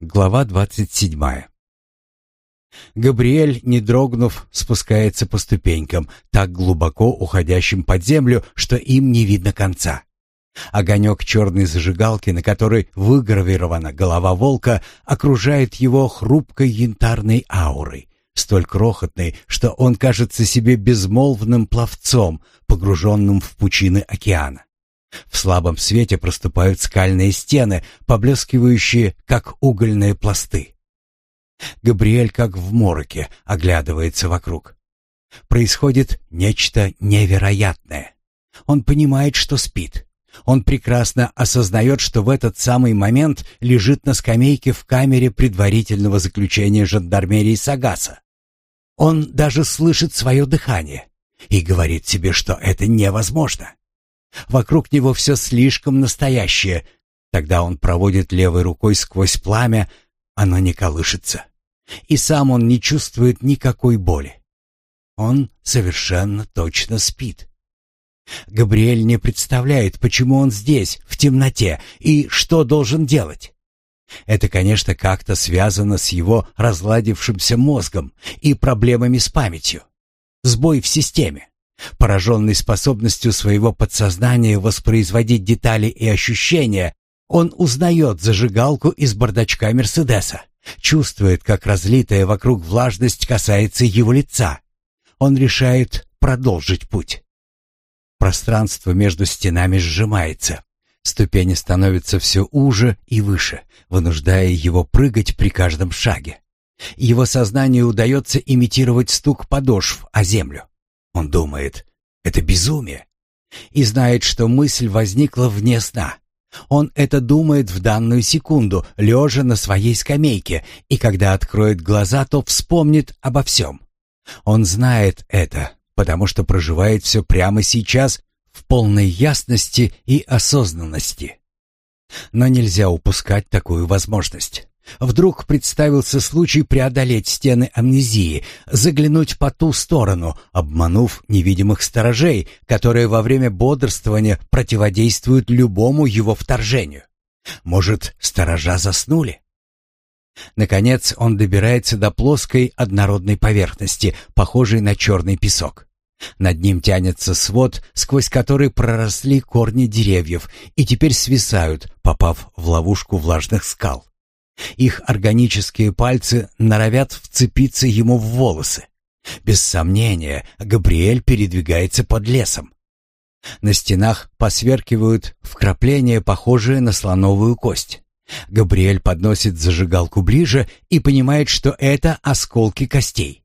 Глава 27. Габриэль, не дрогнув, спускается по ступенькам, так глубоко уходящим под землю, что им не видно конца. Огонек черной зажигалки, на которой выгравирована голова волка, окружает его хрупкой янтарной аурой, столь крохотной, что он кажется себе безмолвным пловцом, погруженным в пучины океана. В слабом свете проступают скальные стены, поблескивающие, как угольные пласты. Габриэль, как в мороке, оглядывается вокруг. Происходит нечто невероятное. Он понимает, что спит. Он прекрасно осознает, что в этот самый момент лежит на скамейке в камере предварительного заключения жандармерии Сагаса. Он даже слышит свое дыхание и говорит себе, что это невозможно. Вокруг него все слишком настоящее. Тогда он проводит левой рукой сквозь пламя, оно не колышется. И сам он не чувствует никакой боли. Он совершенно точно спит. Габриэль не представляет, почему он здесь, в темноте, и что должен делать. Это, конечно, как-то связано с его разладившимся мозгом и проблемами с памятью. Сбой в системе. Пораженный способностью своего подсознания воспроизводить детали и ощущения, он узнает зажигалку из бардачка Мерседеса, чувствует, как разлитая вокруг влажность касается его лица. Он решает продолжить путь. Пространство между стенами сжимается. Ступени становятся все уже и выше, вынуждая его прыгать при каждом шаге. Его сознанию удается имитировать стук подошв о землю. Он думает, это безумие. И знает, что мысль возникла вне сна. Он это думает в данную секунду, лежа на своей скамейке, и когда откроет глаза, то вспомнит обо всем. Он знает это, потому что проживает все прямо сейчас в полной ясности и осознанности. Но нельзя упускать такую возможность. Вдруг представился случай преодолеть стены амнезии, заглянуть по ту сторону, обманув невидимых сторожей, которые во время бодрствования противодействуют любому его вторжению. Может, сторожа заснули? Наконец он добирается до плоской однородной поверхности, похожей на черный песок. Над ним тянется свод, сквозь который проросли корни деревьев и теперь свисают, попав в ловушку влажных скал. Их органические пальцы норовят вцепиться ему в волосы. Без сомнения, Габриэль передвигается под лесом. На стенах посверкивают вкрапления, похожие на слоновую кость. Габриэль подносит зажигалку ближе и понимает, что это осколки костей.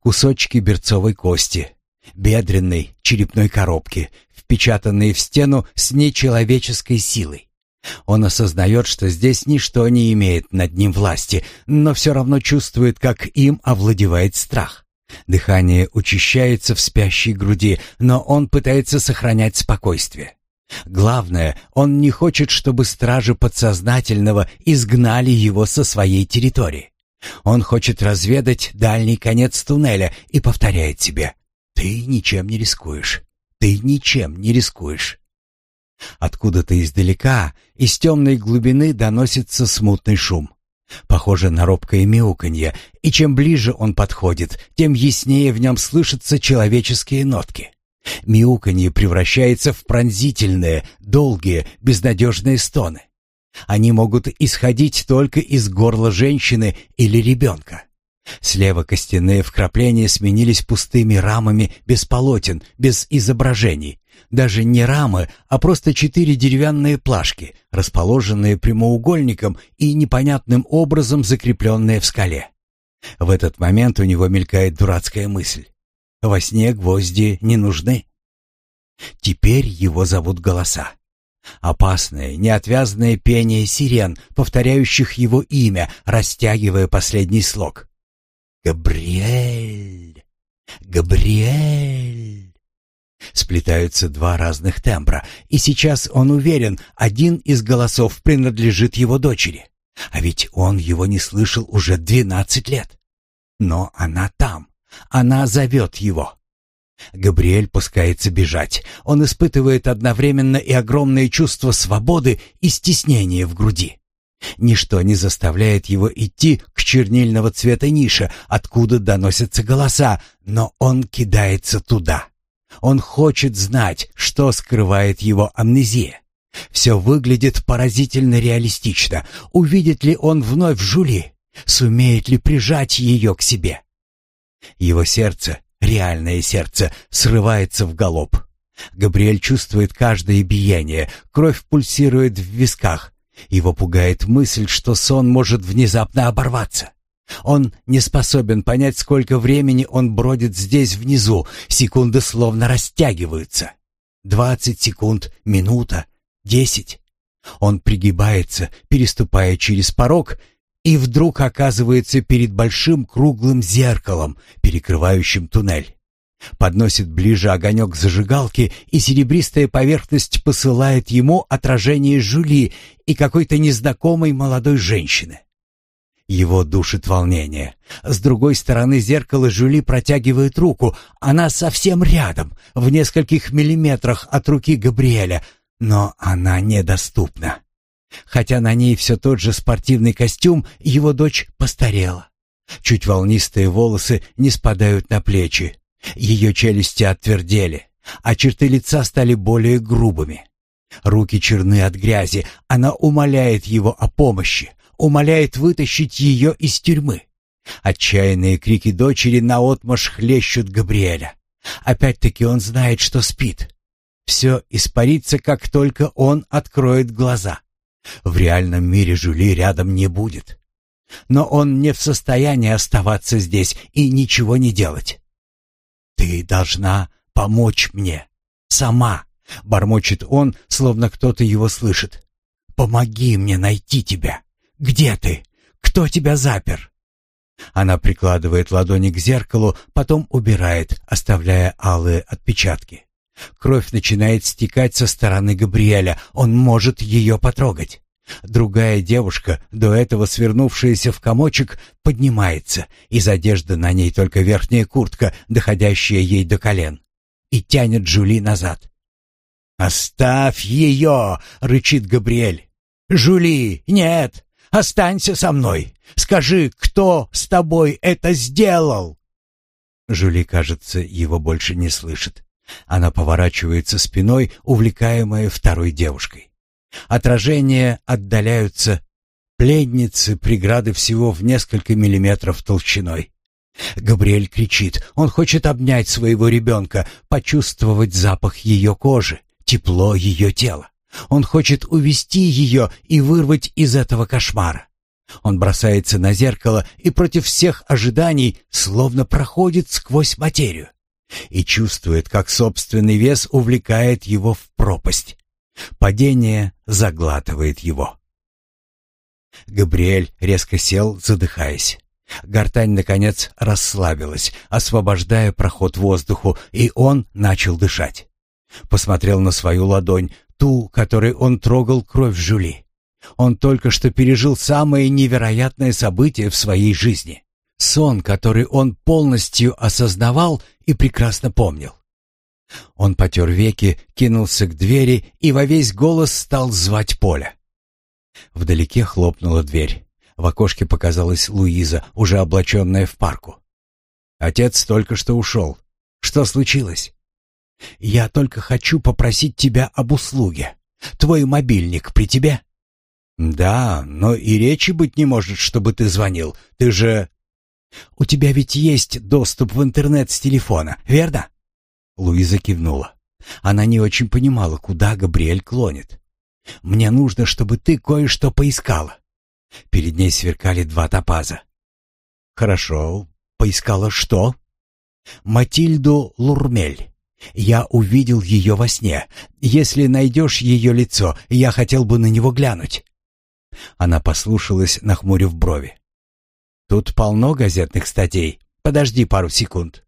Кусочки берцовой кости, бедренной черепной коробки, впечатанные в стену с нечеловеческой силой. Он осознает, что здесь ничто не имеет над ним власти, но все равно чувствует, как им овладевает страх. Дыхание учащается в спящей груди, но он пытается сохранять спокойствие. Главное, он не хочет, чтобы стражи подсознательного изгнали его со своей территории. Он хочет разведать дальний конец туннеля и повторяет себе «Ты ничем не рискуешь. Ты ничем не рискуешь». Откуда-то издалека, из темной глубины доносится смутный шум. Похоже на робкое мяуканье, и чем ближе он подходит, тем яснее в нем слышатся человеческие нотки. Мяуканье превращается в пронзительные, долгие, безнадежные стоны. Они могут исходить только из горла женщины или ребенка. Слева костяные вкрапления сменились пустыми рамами без полотен, без изображений, даже не рамы, а просто четыре деревянные плашки, расположенные прямоугольником и непонятным образом закрепленные в скале. В этот момент у него мелькает дурацкая мысль. Во сне гвозди не нужны. Теперь его зовут голоса. Опасное, неотвязное пение сирен, повторяющих его имя, растягивая последний слог. «Габриэль! Габриэль!» Сплетаются два разных тембра, и сейчас он уверен, один из голосов принадлежит его дочери. А ведь он его не слышал уже двенадцать лет. Но она там. Она зовет его. Габриэль пускается бежать. Он испытывает одновременно и огромное чувство свободы и стеснения в груди. Ничто не заставляет его идти к чернильного цвета нише, откуда доносятся голоса, но он кидается туда. Он хочет знать, что скрывает его амнезия. Все выглядит поразительно реалистично. Увидит ли он вновь Жули? Сумеет ли прижать ее к себе? Его сердце, реальное сердце, срывается в галоп. Габриэль чувствует каждое биение, кровь пульсирует в висках. Его пугает мысль, что сон может внезапно оборваться. Он не способен понять, сколько времени он бродит здесь внизу. Секунды словно растягиваются. Двадцать секунд, минута, десять. Он пригибается, переступая через порог, и вдруг оказывается перед большим круглым зеркалом, перекрывающим туннель. Подносит ближе огонек зажигалки, и серебристая поверхность посылает ему отражение Жули и какой-то незнакомой молодой женщины. Его душит волнение. С другой стороны зеркала Жюли протягивает руку. Она совсем рядом, в нескольких миллиметрах от руки Габриэля, но она недоступна. Хотя на ней все тот же спортивный костюм, его дочь постарела. Чуть волнистые волосы не спадают на плечи. Ее челюсти отвердели, а черты лица стали более грубыми. Руки черны от грязи, она умоляет его о помощи, умоляет вытащить ее из тюрьмы. Отчаянные крики дочери наотмашь хлещут Габриэля. Опять-таки он знает, что спит. Все испарится, как только он откроет глаза. В реальном мире Жюли рядом не будет. Но он не в состоянии оставаться здесь и ничего не делать. «Ты должна помочь мне. Сама!» — бормочет он, словно кто-то его слышит. «Помоги мне найти тебя!» Где ты? Кто тебя запер?» Она прикладывает ладони к зеркалу, потом убирает, оставляя алые отпечатки. Кровь начинает стекать со стороны Габриэля, он может ее потрогать. Другая девушка, до этого свернувшаяся в комочек, поднимается, из одежды на ней только верхняя куртка, доходящая ей до колен, и тянет Джули назад. «Оставь ее!» — рычит Габриэль. «Жули, нет!» Останься со мной. Скажи, кто с тобой это сделал?» Жюли, кажется, его больше не слышит. Она поворачивается спиной, увлекаемая второй девушкой. Отражения отдаляются. Пленницы, преграды всего в несколько миллиметров толщиной. Габриэль кричит. Он хочет обнять своего ребенка, почувствовать запах ее кожи, тепло ее тела. Он хочет увести ее и вырвать из этого кошмара. Он бросается на зеркало и против всех ожиданий словно проходит сквозь материю и чувствует, как собственный вес увлекает его в пропасть. Падение заглатывает его. Габриэль резко сел, задыхаясь. Гортань, наконец, расслабилась, освобождая проход воздуху, и он начал дышать. Посмотрел на свою ладонь, ту, которой он трогал кровь Жюли. Он только что пережил самое невероятное событие в своей жизни. Сон, который он полностью осознавал и прекрасно помнил. Он потер веки, кинулся к двери и во весь голос стал звать Поля. Вдалеке хлопнула дверь. В окошке показалась Луиза, уже облаченная в парку. Отец только что ушел. Что случилось? Я только хочу попросить тебя об услуге. Твой мобильник при тебе? Да, но и речи быть не может, чтобы ты звонил. Ты же У тебя ведь есть доступ в интернет с телефона, верно? Луиза кивнула. Она не очень понимала, куда Габриэль клонит. Мне нужно, чтобы ты кое-что поискала. Перед ней сверкали два топаза. Хорошо, поискала что? Матильду Лурмель. Я увидел ее во сне. Если найдешь ее лицо, я хотел бы на него глянуть». Она послушалась, нахмурив брови. «Тут полно газетных статей. Подожди пару секунд.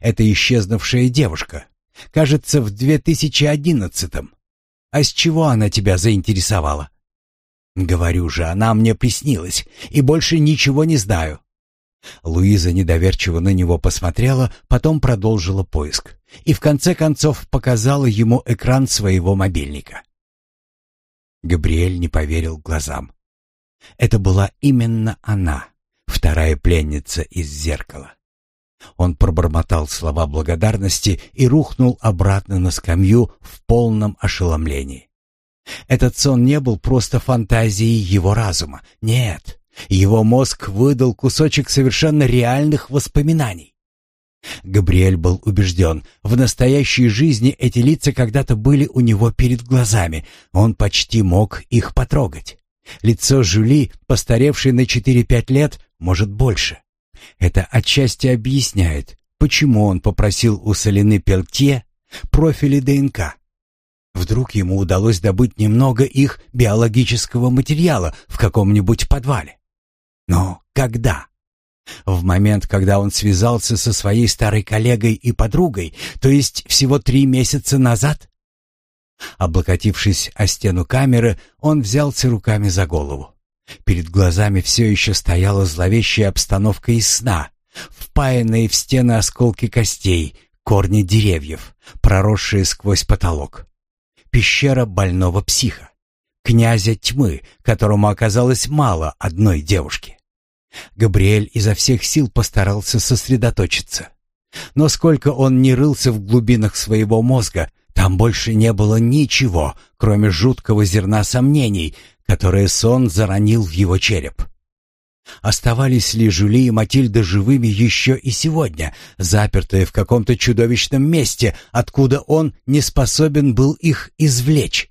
Это исчезнувшая девушка. Кажется, в 2011-м. А с чего она тебя заинтересовала?» «Говорю же, она мне приснилась, и больше ничего не знаю. Луиза недоверчиво на него посмотрела, потом продолжила поиск и в конце концов показала ему экран своего мобильника. Габриэль не поверил глазам. Это была именно она, вторая пленница из зеркала. Он пробормотал слова благодарности и рухнул обратно на скамью в полном ошеломлении. Этот сон не был просто фантазией его разума. Нет, его мозг выдал кусочек совершенно реальных воспоминаний. Габриэль был убежден, в настоящей жизни эти лица когда-то были у него перед глазами, он почти мог их потрогать. Лицо Жюли, постаревшей на 4-5 лет, может больше. Это отчасти объясняет, почему он попросил у Солены Пелтье профили ДНК. Вдруг ему удалось добыть немного их биологического материала в каком-нибудь подвале. Но когда? В момент, когда он связался со своей старой коллегой и подругой, то есть всего три месяца назад? Облокотившись о стену камеры, он взялся руками за голову. Перед глазами все еще стояла зловещая обстановка из сна, впаянные в стены осколки костей, корни деревьев, проросшие сквозь потолок. Пещера больного психа князя тьмы, которому оказалось мало одной девушки. Габриэль изо всех сил постарался сосредоточиться. Но сколько он не рылся в глубинах своего мозга, там больше не было ничего, кроме жуткого зерна сомнений, которое сон заронил в его череп. Оставались ли Жюли и Матильда живыми еще и сегодня, запертые в каком-то чудовищном месте, откуда он не способен был их извлечь?